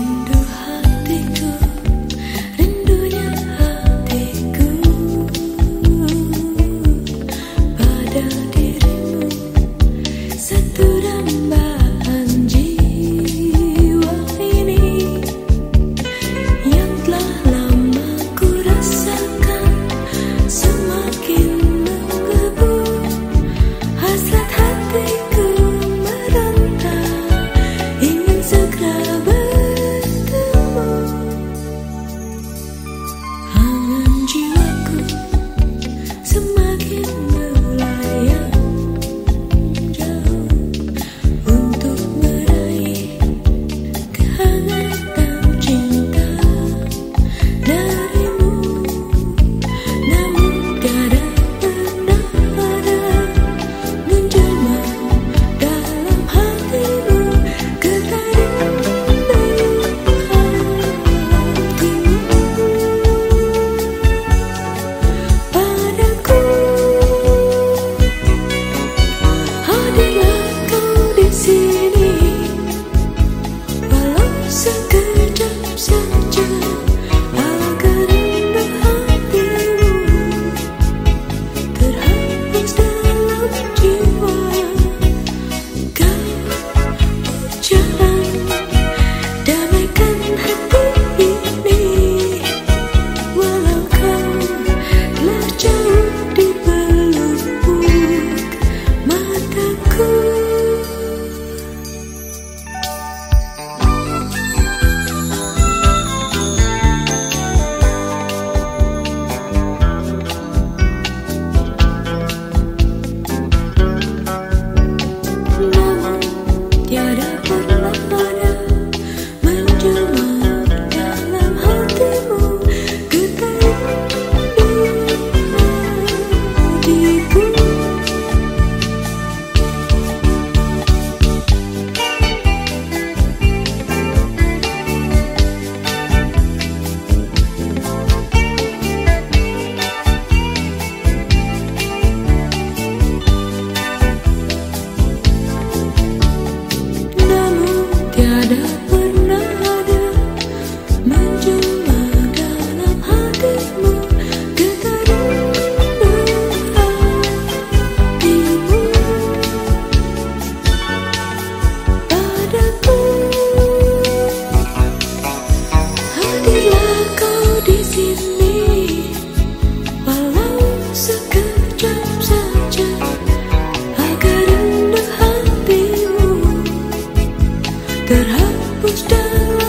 window Thank you. push down.